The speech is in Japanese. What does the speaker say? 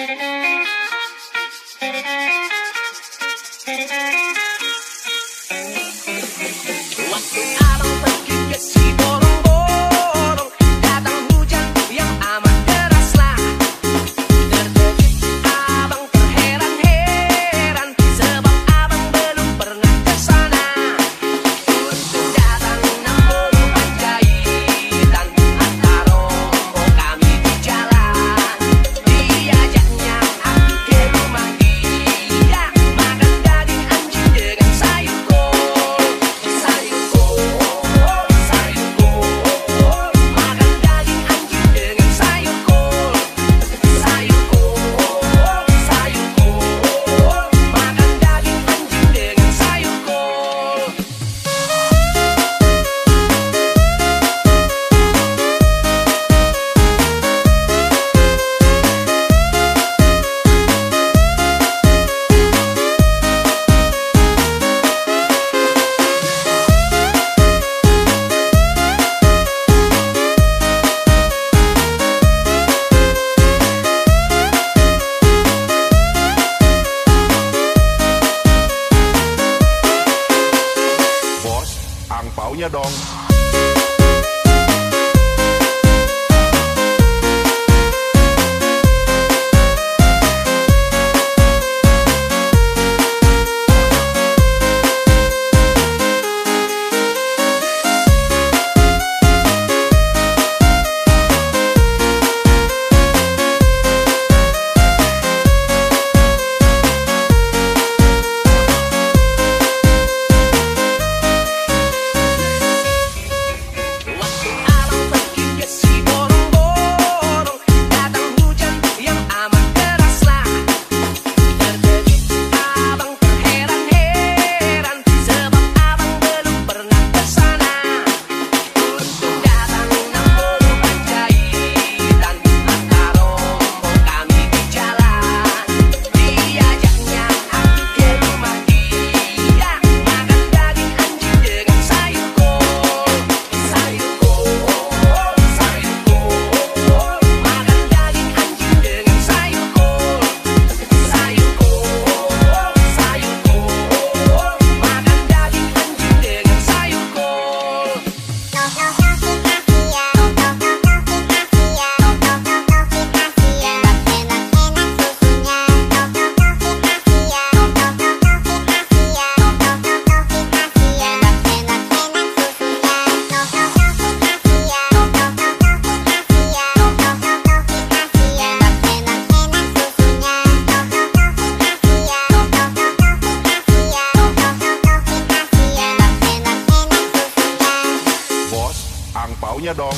うわっ! nhớ đòn.